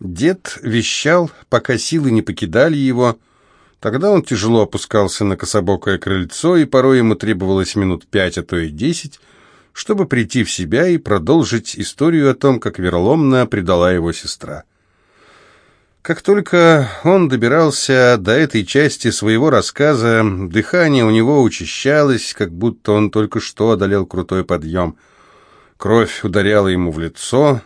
Дед вещал, пока силы не покидали его. Тогда он тяжело опускался на кособокое крыльцо, и порой ему требовалось минут пять, а то и десять, чтобы прийти в себя и продолжить историю о том, как вероломно предала его сестра. Как только он добирался до этой части своего рассказа, дыхание у него учащалось, как будто он только что одолел крутой подъем. Кровь ударяла ему в лицо,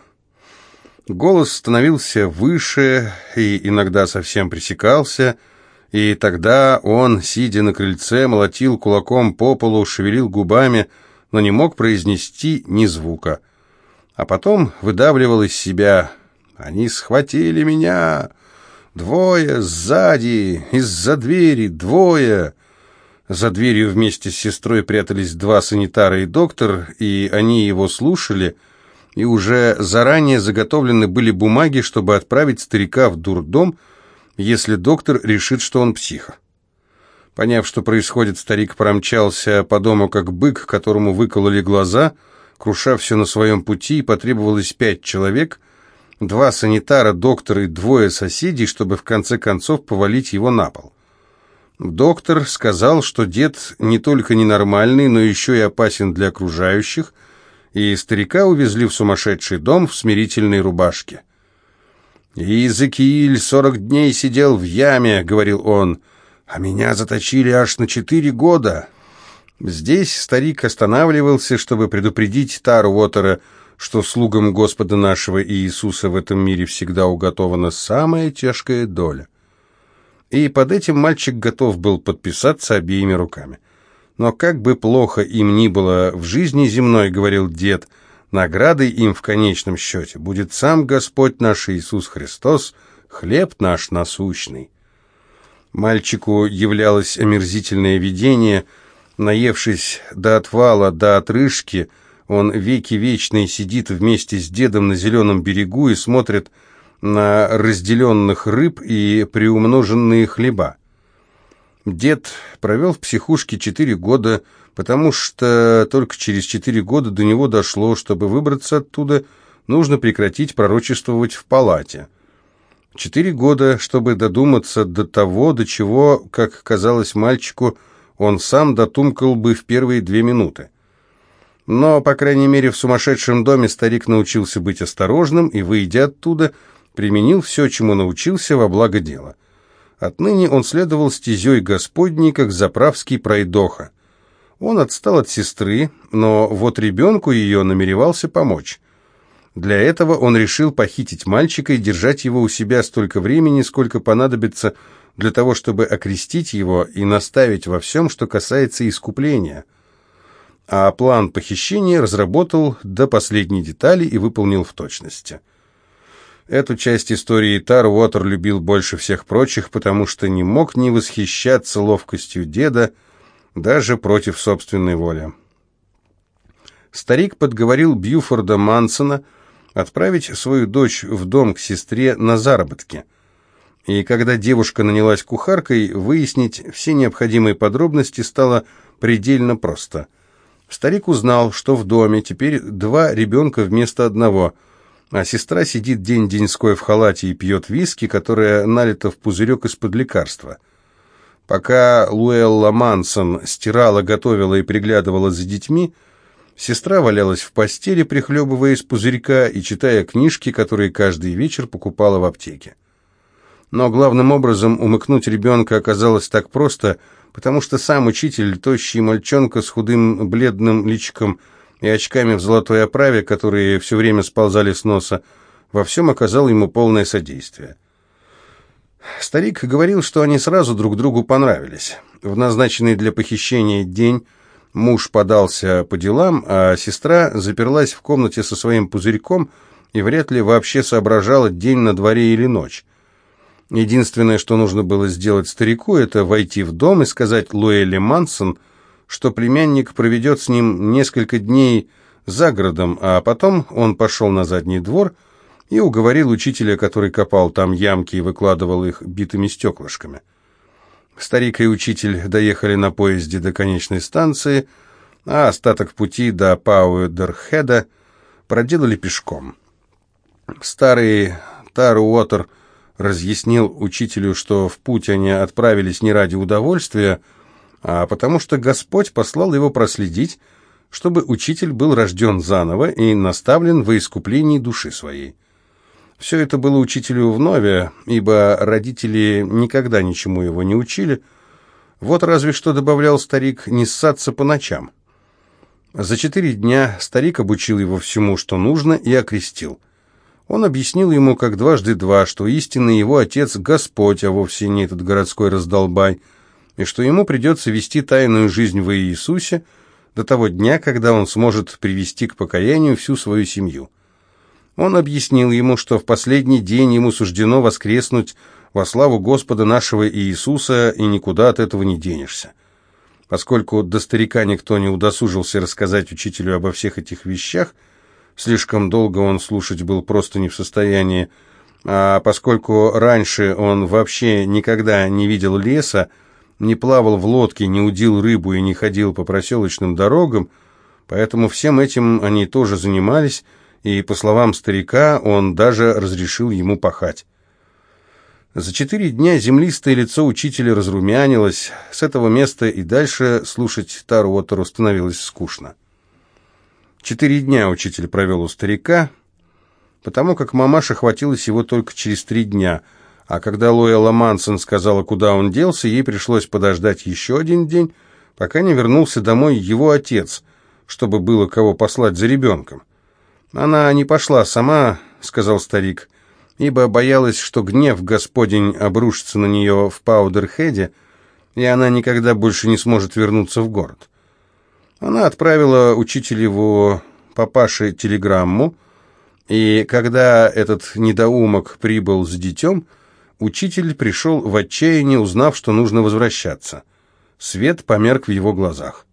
голос становился выше и иногда совсем пресекался, и тогда он, сидя на крыльце, молотил кулаком по полу, шевелил губами, но не мог произнести ни звука. А потом выдавливал из себя они схватили меня. Двое сзади, из-за двери, двое. За дверью вместе с сестрой прятались два санитара и доктор, и они его слушали, и уже заранее заготовлены были бумаги, чтобы отправить старика в дурдом, если доктор решит, что он психа. Поняв, что происходит, старик промчался по дому, как бык, которому выкололи глаза, круша все на своем пути, и потребовалось пять человек — два санитара, доктор и двое соседей, чтобы в конце концов повалить его на пол. Доктор сказал, что дед не только ненормальный, но еще и опасен для окружающих, и старика увезли в сумасшедший дом в смирительной рубашке. «Иезекииль сорок дней сидел в яме», — говорил он, — «а меня заточили аж на четыре года». Здесь старик останавливался, чтобы предупредить Тару Уотера, что слугам Господа нашего Иисуса в этом мире всегда уготована самая тяжкая доля. И под этим мальчик готов был подписаться обеими руками. Но как бы плохо им ни было в жизни земной, говорил дед, наградой им в конечном счете будет сам Господь наш Иисус Христос, хлеб наш насущный. Мальчику являлось омерзительное видение, наевшись до отвала, до отрыжки – он веки вечные сидит вместе с дедом на зеленом берегу и смотрит на разделенных рыб и приумноженные хлеба. Дед провел в психушке четыре года, потому что только через четыре года до него дошло, чтобы выбраться оттуда, нужно прекратить пророчествовать в палате. Четыре года, чтобы додуматься до того, до чего, как казалось мальчику, он сам дотумкал бы в первые две минуты. Но, по крайней мере, в сумасшедшем доме старик научился быть осторожным и, выйдя оттуда, применил все, чему научился во благо дела. Отныне он следовал стезей Господней, как заправский пройдоха. Он отстал от сестры, но вот ребенку ее намеревался помочь. Для этого он решил похитить мальчика и держать его у себя столько времени, сколько понадобится для того, чтобы окрестить его и наставить во всем, что касается искупления – а план похищения разработал до последней детали и выполнил в точности. Эту часть истории Тар Уотер любил больше всех прочих, потому что не мог не восхищаться ловкостью деда, даже против собственной воли. Старик подговорил Бьюфорда Мансона отправить свою дочь в дом к сестре на заработки. И когда девушка нанялась кухаркой, выяснить все необходимые подробности стало предельно просто – Старик узнал, что в доме теперь два ребенка вместо одного, а сестра сидит день-деньской в халате и пьет виски, которая налита в пузырек из-под лекарства. Пока Луэлла Мансон стирала, готовила и приглядывала за детьми, сестра валялась в постели, прихлебывая из пузырька и читая книжки, которые каждый вечер покупала в аптеке. Но главным образом умыкнуть ребенка оказалось так просто – потому что сам учитель, тощий мальчонка с худым бледным личиком и очками в золотой оправе, которые все время сползали с носа, во всем оказал ему полное содействие. Старик говорил, что они сразу друг другу понравились. В назначенный для похищения день муж подался по делам, а сестра заперлась в комнате со своим пузырьком и вряд ли вообще соображала день на дворе или ночь. Единственное, что нужно было сделать старику, это войти в дом и сказать Луэлли Мансон, что племянник проведет с ним несколько дней за городом, а потом он пошел на задний двор и уговорил учителя, который копал там ямки и выкладывал их битыми стеклышками. Старик и учитель доехали на поезде до конечной станции, а остаток пути до Пауэдерхеда проделали пешком. Старый Тар Уотер разъяснил учителю, что в путь они отправились не ради удовольствия, а потому что Господь послал его проследить, чтобы учитель был рожден заново и наставлен во искуплении души своей. Все это было учителю вновь, ибо родители никогда ничему его не учили. Вот разве что добавлял старик не ссаться по ночам. За четыре дня старик обучил его всему, что нужно, и окрестил. Он объяснил ему, как дважды два, что истинный его отец – Господь, а вовсе не этот городской раздолбай, и что ему придется вести тайную жизнь в Иисусе до того дня, когда он сможет привести к покаянию всю свою семью. Он объяснил ему, что в последний день ему суждено воскреснуть во славу Господа нашего Иисуса, и никуда от этого не денешься. Поскольку до старика никто не удосужился рассказать учителю обо всех этих вещах, слишком долго он слушать был просто не в состоянии, а поскольку раньше он вообще никогда не видел леса, не плавал в лодке, не удил рыбу и не ходил по проселочным дорогам, поэтому всем этим они тоже занимались, и, по словам старика, он даже разрешил ему пахать. За четыре дня землистое лицо учителя разрумянилось, с этого места и дальше слушать Тару Отору становилось скучно. Четыре дня учитель провел у старика, потому как мамаша хватилась его только через три дня, а когда Лоэла Мансон сказала, куда он делся, ей пришлось подождать еще один день, пока не вернулся домой его отец, чтобы было кого послать за ребенком. «Она не пошла сама», — сказал старик, ибо боялась, что гнев Господень обрушится на нее в Паудерхеде, и она никогда больше не сможет вернуться в город. Она отправила учителеву папаше телеграмму, и когда этот недоумок прибыл с детем, учитель пришел в отчаяние, узнав, что нужно возвращаться. Свет померк в его глазах.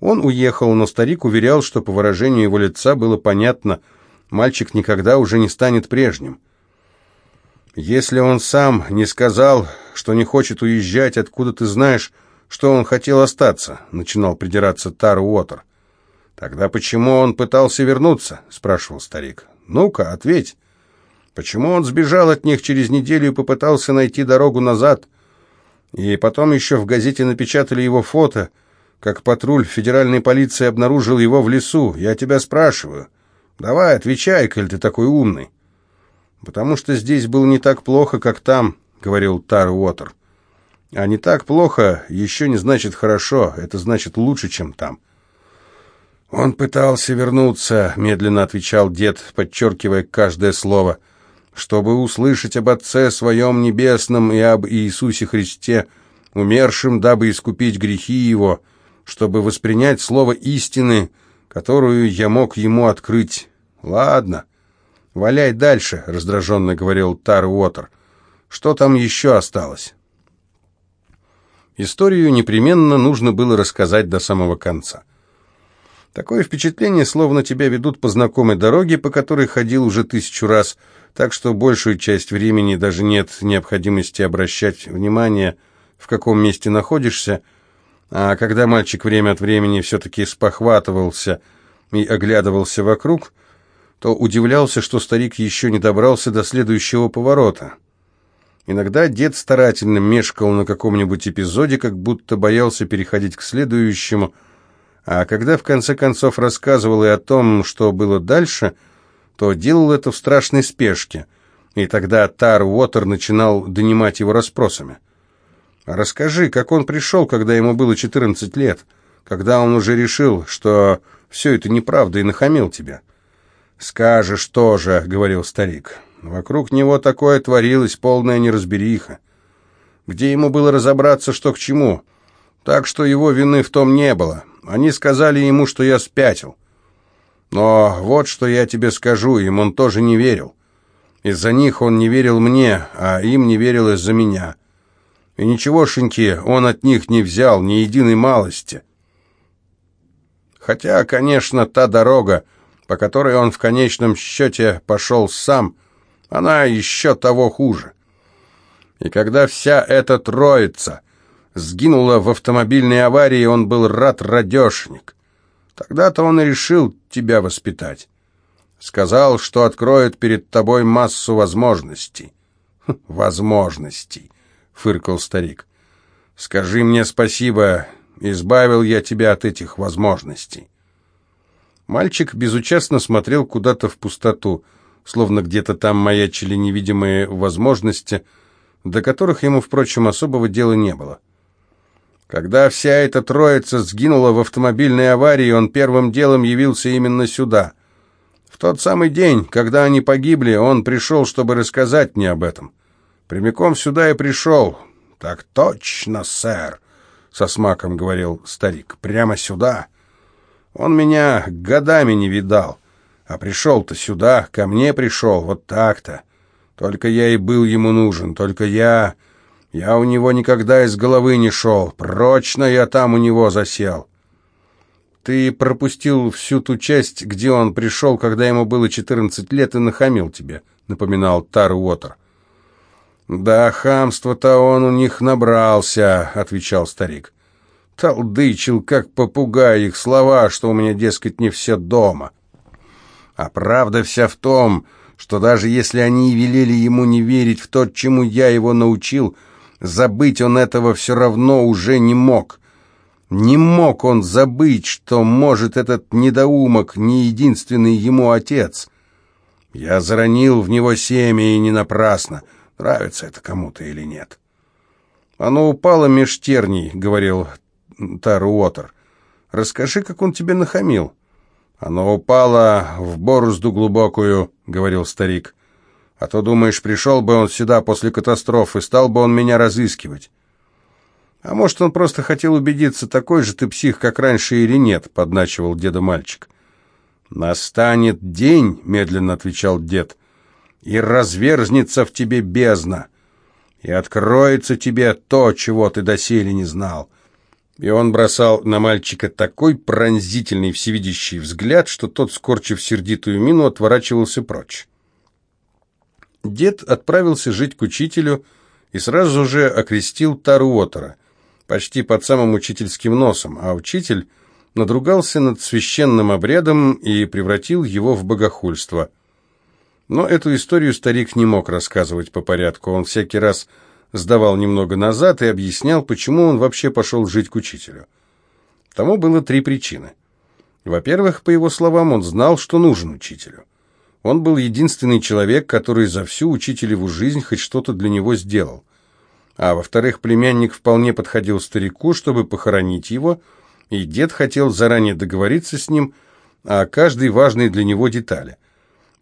Он уехал, но старик уверял, что по выражению его лица было понятно, мальчик никогда уже не станет прежним. «Если он сам не сказал, что не хочет уезжать, откуда ты знаешь, что он хотел остаться?» — начинал придираться Тар Уотер. «Тогда почему он пытался вернуться?» — спрашивал старик. «Ну-ка, ответь. Почему он сбежал от них через неделю и попытался найти дорогу назад? И потом еще в газете напечатали его фото — как патруль федеральной полиции обнаружил его в лесу. Я тебя спрашиваю. Давай, отвечай, коль ты такой умный. Потому что здесь было не так плохо, как там, говорил Тар Уотер. А не так плохо еще не значит хорошо, это значит лучше, чем там. Он пытался вернуться, медленно отвечал дед, подчеркивая каждое слово, чтобы услышать об Отце Своем Небесном и об Иисусе Христе, умершем, дабы искупить грехи Его, — чтобы воспринять слово истины, которую я мог ему открыть. Ладно, валяй дальше, раздраженно говорил Тар Уотер. Что там еще осталось? Историю непременно нужно было рассказать до самого конца. Такое впечатление, словно тебя ведут по знакомой дороге, по которой ходил уже тысячу раз, так что большую часть времени даже нет необходимости обращать внимание, в каком месте находишься, а когда мальчик время от времени все-таки спохватывался и оглядывался вокруг, то удивлялся, что старик еще не добрался до следующего поворота. Иногда дед старательно мешкал на каком-нибудь эпизоде, как будто боялся переходить к следующему, а когда в конце концов рассказывал и о том, что было дальше, то делал это в страшной спешке, и тогда Тар Уотер начинал донимать его расспросами. Расскажи, как он пришел, когда ему было 14 лет, когда он уже решил, что все это неправда и нахамил тебя. «Скажешь тоже», — говорил старик. Вокруг него такое творилось, полная неразбериха. Где ему было разобраться, что к чему? Так что его вины в том не было. Они сказали ему, что я спятил. Но вот что я тебе скажу, им он тоже не верил. Из-за них он не верил мне, а им не верил из-за меня. И ничегошеньки он от них не взял, ни единой малости. Хотя, конечно, та дорога, по которой он в конечном счете пошел сам, она еще того хуже. И когда вся эта троица сгинула в автомобильной аварии, он был рад радешник. Тогда-то он и решил тебя воспитать. Сказал, что откроет перед тобой массу возможностей». «Хм, «Возможностей», — фыркал старик. «Скажи мне спасибо, избавил я тебя от этих возможностей». Мальчик безучастно смотрел куда-то в пустоту, словно где-то там маячили невидимые возможности, до которых ему, впрочем, особого дела не было. Когда вся эта троица сгинула в автомобильной аварии, он первым делом явился именно сюда. В тот самый день, когда они погибли, он пришел, чтобы рассказать мне об этом. Прямиком сюда и пришел. «Так точно, сэр», — со смаком говорил старик, — «прямо сюда». Он меня годами не видал, а пришел-то сюда, ко мне пришел, вот так-то. Только я и был ему нужен, только я... Я у него никогда из головы не шел, прочно я там у него засел. Ты пропустил всю ту часть, где он пришел, когда ему было четырнадцать лет, и нахамил тебе, напоминал Тар Уотер. «Да, хамство-то он у них набрался», — отвечал старик. Толдычил, как попугай, их слова, что у меня, дескать, не все дома. А правда вся в том, что даже если они велели ему не верить в то, чему я его научил, забыть он этого все равно уже не мог. Не мог он забыть, что, может, этот недоумок не единственный ему отец. Я заронил в него семя, и не напрасно, нравится это кому-то или нет. «Оно упало меж терней», — говорил Тару Уотер. «Расскажи, как он тебе нахамил». «Оно упало в борозду глубокую», — говорил старик. «А то, думаешь, пришел бы он сюда после катастрофы, стал бы он меня разыскивать». «А может, он просто хотел убедиться, такой же ты псих, как раньше, или нет», — подначивал деда мальчик. «Настанет день», — медленно отвечал дед, — «и разверзнется в тебе бездна, и откроется тебе то, чего ты доселе не знал. И он бросал на мальчика такой пронзительный всевидящий взгляд, что тот, скорчив сердитую мину, отворачивался прочь. Дед отправился жить к учителю и сразу же окрестил Таруотера, почти под самым учительским носом, а учитель надругался над священным обрядом и превратил его в богохульство. Но эту историю старик не мог рассказывать по порядку, он всякий раз сдавал немного назад и объяснял, почему он вообще пошел жить к учителю. Тому было три причины. Во-первых, по его словам, он знал, что нужен учителю. Он был единственный человек, который за всю учителеву жизнь хоть что-то для него сделал. А во-вторых, племянник вполне подходил старику, чтобы похоронить его, и дед хотел заранее договориться с ним о каждой важной для него детали.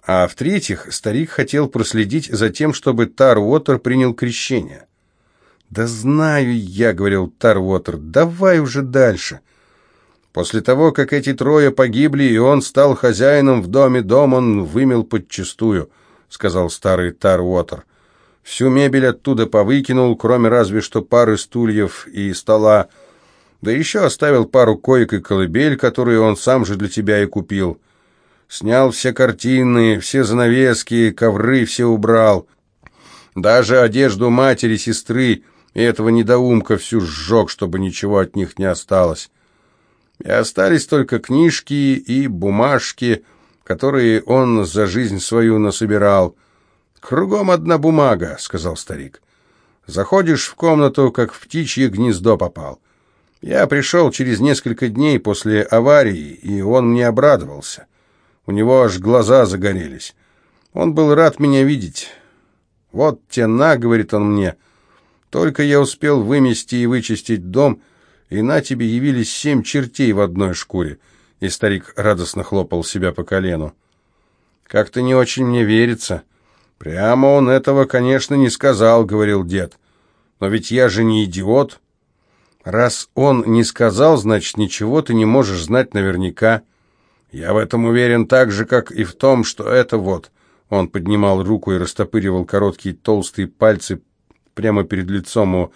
А в-третьих, старик хотел проследить за тем, чтобы Тарвотер принял крещение. «Да знаю я», — говорил Тарвотер, — «давай уже дальше». После того, как эти трое погибли, и он стал хозяином в доме, дом он вымел подчистую, — сказал старый Тарвотер. Всю мебель оттуда повыкинул, кроме разве что пары стульев и стола, да еще оставил пару коек и колыбель, которые он сам же для тебя и купил. Снял все картины, все занавески, ковры все убрал. Даже одежду матери, сестры и этого недоумка всю сжег, чтобы ничего от них не осталось. И остались только книжки и бумажки, которые он за жизнь свою насобирал. «Кругом одна бумага», — сказал старик. «Заходишь в комнату, как в птичье гнездо попал. Я пришел через несколько дней после аварии, и он мне обрадовался. У него аж глаза загорелись. Он был рад меня видеть. «Вот тена», — говорит он мне, — «только я успел вымести и вычистить дом, и на тебе явились семь чертей в одной шкуре». И старик радостно хлопал себя по колену. «Как-то не очень мне верится». «Прямо он этого, конечно, не сказал», — говорил дед. «Но ведь я же не идиот». «Раз он не сказал, значит, ничего ты не можешь знать наверняка». Я в этом уверен так же, как и в том, что это вот... Он поднимал руку и растопыривал короткие толстые пальцы прямо перед лицом у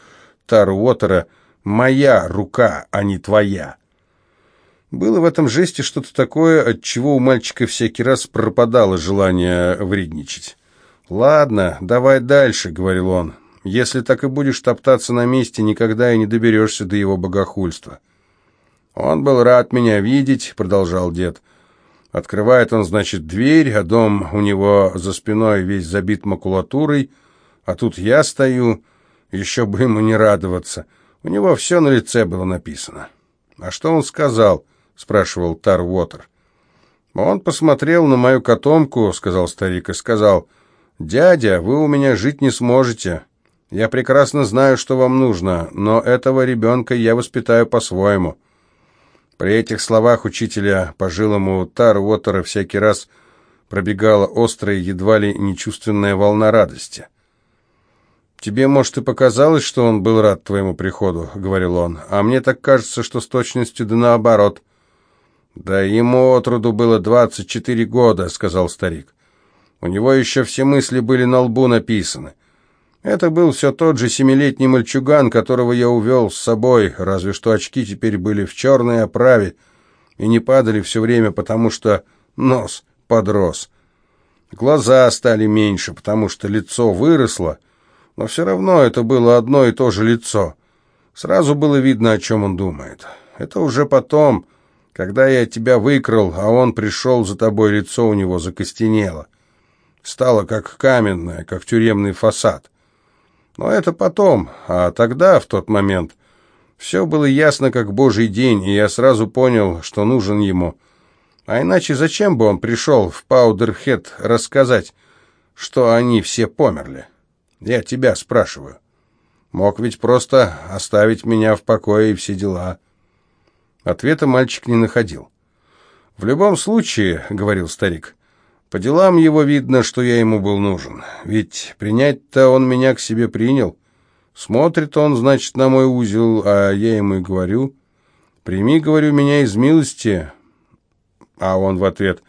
Тару Уотера. «Моя рука, а не твоя». Было в этом жесте что-то такое, от чего у мальчика всякий раз пропадало желание вредничать. «Ладно, давай дальше», — говорил он. «Если так и будешь топтаться на месте, никогда и не доберешься до его богохульства». «Он был рад меня видеть», — продолжал дед. Открывает он, значит, дверь, а дом у него за спиной весь забит макулатурой, а тут я стою, еще бы ему не радоваться. У него все на лице было написано. «А что он сказал?» — спрашивал Тар Уотер. «Он посмотрел на мою котомку», — сказал старик, и сказал, «Дядя, вы у меня жить не сможете. Я прекрасно знаю, что вам нужно, но этого ребенка я воспитаю по-своему». При этих словах учителя по жилому Тар Уотера всякий раз пробегала острая, едва ли нечувственная волна радости. «Тебе, может, и показалось, что он был рад твоему приходу», — говорил он, «а мне так кажется, что с точностью да наоборот». «Да ему отроду было двадцать четыре года», — сказал старик. «У него еще все мысли были на лбу написаны. Это был все тот же семилетний мальчуган, которого я увел с собой, разве что очки теперь были в черной оправе и не падали все время, потому что нос подрос. Глаза стали меньше, потому что лицо выросло, но все равно это было одно и то же лицо. Сразу было видно, о чем он думает. Это уже потом, когда я тебя выкрал, а он пришел за тобой, лицо у него закостенело. Стало как каменное, как тюремный фасад. Но это потом, а тогда, в тот момент, все было ясно, как божий день, и я сразу понял, что нужен ему. А иначе зачем бы он пришел в Паудерхед рассказать, что они все померли? Я тебя спрашиваю. Мог ведь просто оставить меня в покое и все дела. Ответа мальчик не находил. «В любом случае, — говорил старик, — по делам его видно, что я ему был нужен. Ведь принять-то он меня к себе принял. Смотрит он, значит, на мой узел, а я ему и говорю, прими, говорю, меня из милости. А он в ответ,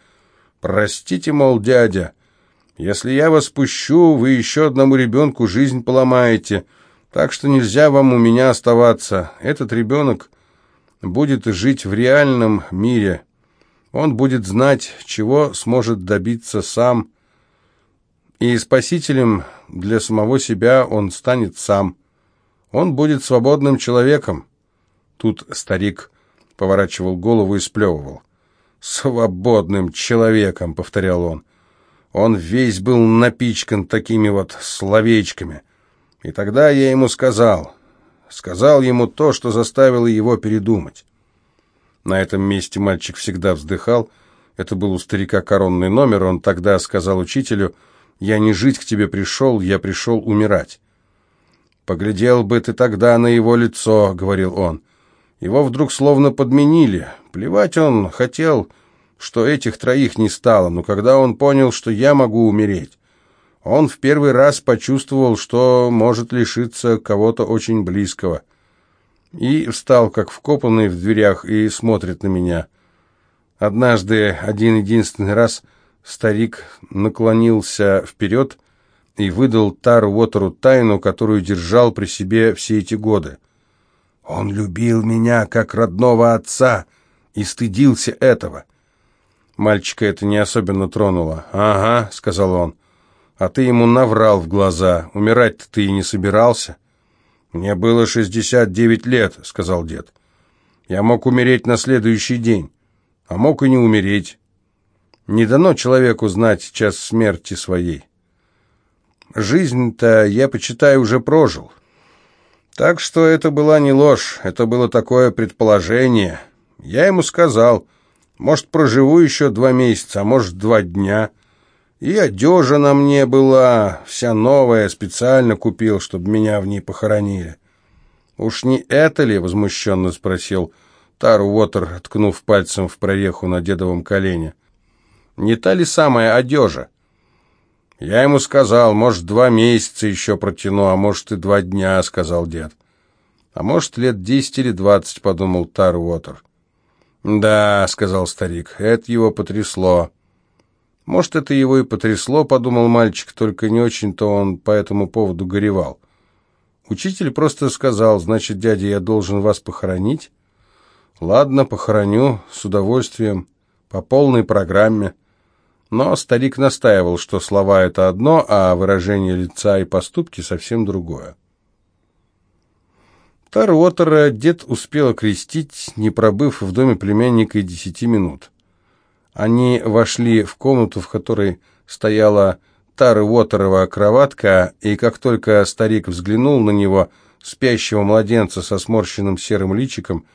простите, мол, дядя, если я вас пущу, вы еще одному ребенку жизнь поломаете, так что нельзя вам у меня оставаться. Этот ребенок будет жить в реальном мире. Он будет знать, чего сможет добиться сам, и спасителем для самого себя он станет сам. Он будет свободным человеком. Тут старик поворачивал голову и сплевывал. «Свободным человеком», — повторял он. Он весь был напичкан такими вот словечками. И тогда я ему сказал, сказал ему то, что заставило его передумать. На этом месте мальчик всегда вздыхал. Это был у старика коронный номер. Он тогда сказал учителю, «Я не жить к тебе пришел, я пришел умирать». «Поглядел бы ты тогда на его лицо», — говорил он. Его вдруг словно подменили. Плевать он хотел что этих троих не стало, но когда он понял, что я могу умереть, он в первый раз почувствовал, что может лишиться кого-то очень близкого. И встал, как вкопанный в дверях, и смотрит на меня. Однажды, один-единственный раз, старик наклонился вперед и выдал Тару Уотеру тайну, которую держал при себе все эти годы. Он любил меня, как родного отца, и стыдился этого. Мальчика это не особенно тронуло. «Ага», — сказал он, — «а ты ему наврал в глаза. Умирать-то ты и не собирался». «Мне было шестьдесят девять лет», — сказал дед. «Я мог умереть на следующий день, а мог и не умереть. Не дано человеку знать час смерти своей. Жизнь-то, я, почитаю, уже прожил. Так что это была не ложь, это было такое предположение. Я ему сказал...» Может, проживу еще два месяца, а может, два дня. И одежа на мне была, вся новая, специально купил, чтобы меня в ней похоронили. «Уж не это ли?» — возмущенно спросил Тар Уотер, ткнув пальцем в прореху на дедовом колене. «Не та ли самая одежа?» «Я ему сказал, может, два месяца еще протяну, а может, и два дня», — сказал дед. «А может, лет десять или двадцать», — подумал Тар Уотер. «Да», — сказал старик, — «это его потрясло». «Может, это его и потрясло», — подумал мальчик, только не очень-то он по этому поводу горевал. Учитель просто сказал, «Значит, дядя, я должен вас похоронить?» «Ладно, похороню, с удовольствием, по полной программе». Но старик настаивал, что слова — это одно, а выражение лица и поступки — совсем другое. Таротера дед успел окрестить, не пробыв в доме племянника и десяти минут. Они вошли в комнату, в которой стояла Тары Уотерова кроватка, и как только старик взглянул на него, спящего младенца со сморщенным серым личиком,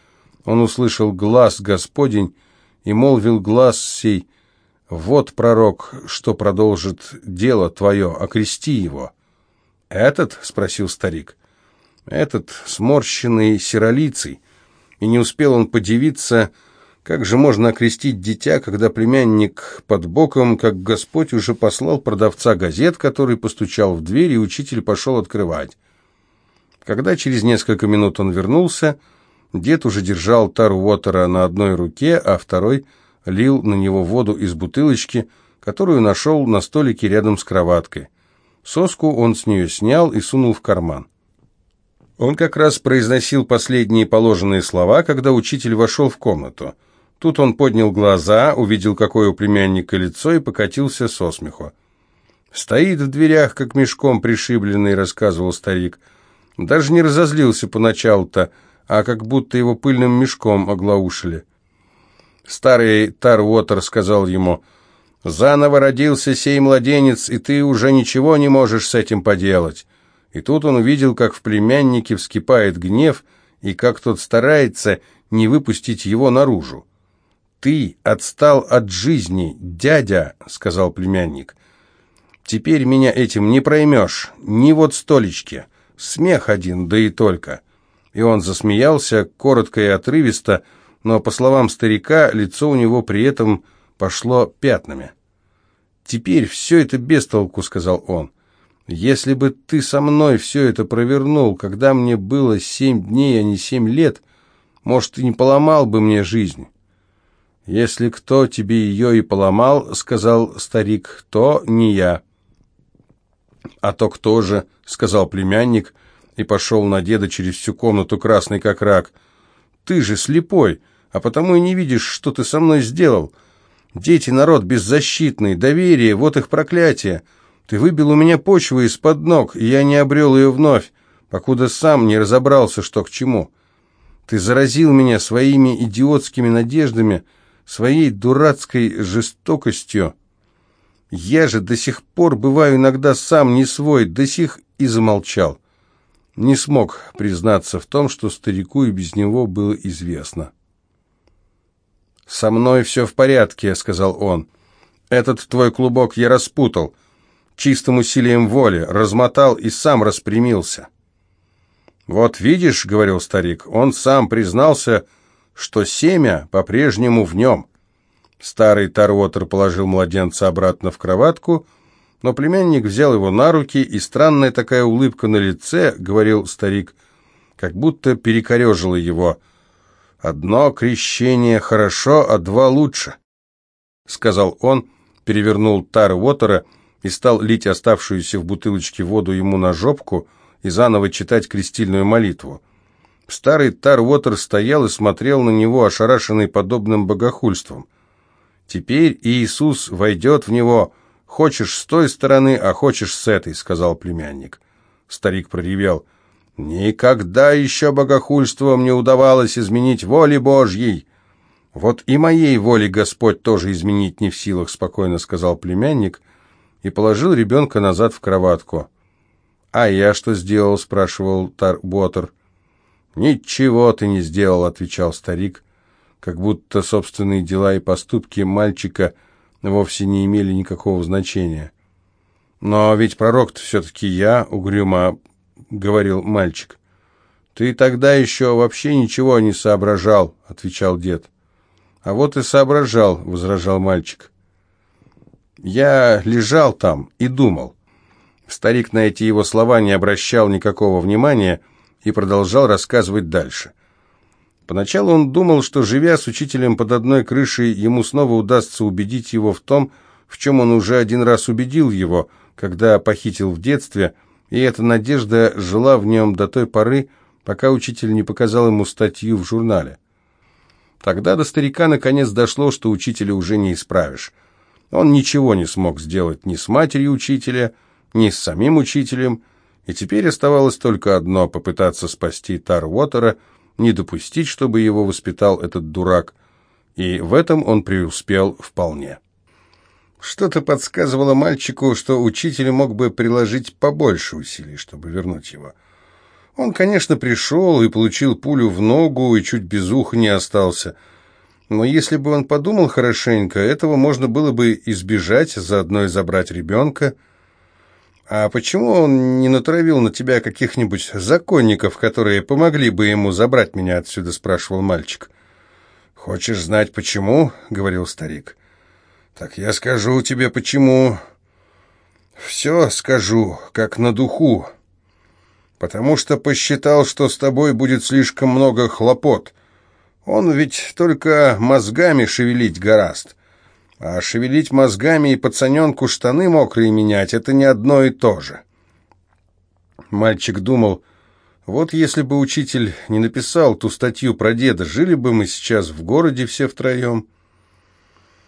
он услышал глаз Господень и молвил глаз сей, «Вот, пророк, что продолжит дело твое, окрести его». «Этот?» — спросил старик. «Этот сморщенный серолицый». И не успел он подивиться, как же можно окрестить дитя, когда племянник под боком, как Господь уже послал продавца газет, который постучал в дверь, и учитель пошел открывать. Когда через несколько минут он вернулся, дед уже держал тару Уотера на одной руке, а второй лил на него воду из бутылочки, которую нашел на столике рядом с кроваткой. Соску он с нее снял и сунул в карман. Он как раз произносил последние положенные слова, когда учитель вошел в комнату – Тут он поднял глаза, увидел, какое у племянника лицо, и покатился со смеху. «Стоит в дверях, как мешком пришибленный», — рассказывал старик. Даже не разозлился поначалу-то, а как будто его пыльным мешком оглаушили. Старый Тарвотер сказал ему, «Заново родился сей младенец, и ты уже ничего не можешь с этим поделать». И тут он увидел, как в племяннике вскипает гнев, и как тот старается не выпустить его наружу. «Ты отстал от жизни, дядя», — сказал племянник. «Теперь меня этим не проймешь, ни вот столечки. Смех один, да и только». И он засмеялся, коротко и отрывисто, но, по словам старика, лицо у него при этом пошло пятнами. «Теперь все это без толку», — сказал он. «Если бы ты со мной все это провернул, когда мне было семь дней, а не семь лет, может, ты не поломал бы мне жизнь». «Если кто тебе ее и поломал, — сказал старик, — то не я». «А то кто же?» — сказал племянник и пошел на деда через всю комнату, красный как рак. «Ты же слепой, а потому и не видишь, что ты со мной сделал. Дети — народ беззащитный, доверие — вот их проклятие. Ты выбил у меня почву из-под ног, и я не обрел ее вновь, покуда сам не разобрался, что к чему. Ты заразил меня своими идиотскими надеждами, — своей дурацкой жестокостью. Я же до сих пор бываю иногда сам не свой, до сих и замолчал. Не смог признаться в том, что старику и без него было известно. «Со мной все в порядке», — сказал он. «Этот твой клубок я распутал, чистым усилием воли, размотал и сам распрямился». «Вот видишь», — говорил старик, — «он сам признался, — что семя по-прежнему в нем. Старый Тарвотер положил младенца обратно в кроватку, но племянник взял его на руки, и странная такая улыбка на лице, говорил старик, как будто перекорежила его. «Одно крещение хорошо, а два лучше», — сказал он, перевернул Тарвотера и стал лить оставшуюся в бутылочке воду ему на жопку и заново читать крестильную молитву. Старый Тарвотер стоял и смотрел на него, ошарашенный подобным богохульством. «Теперь Иисус войдет в него. Хочешь с той стороны, а хочешь с этой», — сказал племянник. Старик проревел. «Никогда еще богохульством не удавалось изменить воли Божьей». «Вот и моей воли Господь тоже изменить не в силах», — спокойно сказал племянник и положил ребенка назад в кроватку. «А я что сделал?» — спрашивал Тарботер. «Ничего ты не сделал», — отвечал старик, как будто собственные дела и поступки мальчика вовсе не имели никакого значения. «Но ведь пророк-то все-таки я», — угрюмо говорил мальчик. «Ты тогда еще вообще ничего не соображал», — отвечал дед. «А вот и соображал», — возражал мальчик. «Я лежал там и думал». Старик на эти его слова не обращал никакого внимания, — и продолжал рассказывать дальше. Поначалу он думал, что, живя с учителем под одной крышей, ему снова удастся убедить его в том, в чем он уже один раз убедил его, когда похитил в детстве, и эта надежда жила в нем до той поры, пока учитель не показал ему статью в журнале. Тогда до старика наконец дошло, что учителя уже не исправишь. Он ничего не смог сделать ни с матерью учителя, ни с самим учителем, и теперь оставалось только одно — попытаться спасти Тарвотера, не допустить, чтобы его воспитал этот дурак. И в этом он преуспел вполне. Что-то подсказывало мальчику, что учитель мог бы приложить побольше усилий, чтобы вернуть его. Он, конечно, пришел и получил пулю в ногу, и чуть без уха не остался. Но если бы он подумал хорошенько, этого можно было бы избежать, заодно и забрать ребенка. «А почему он не натравил на тебя каких-нибудь законников, которые помогли бы ему забрать меня отсюда?» – спрашивал мальчик. «Хочешь знать, почему?» – говорил старик. «Так я скажу тебе, почему. Все скажу, как на духу. Потому что посчитал, что с тобой будет слишком много хлопот. Он ведь только мозгами шевелить гораст». А шевелить мозгами и пацаненку штаны мокрые менять — это не одно и то же. Мальчик думал, вот если бы учитель не написал ту статью про деда, жили бы мы сейчас в городе все втроем —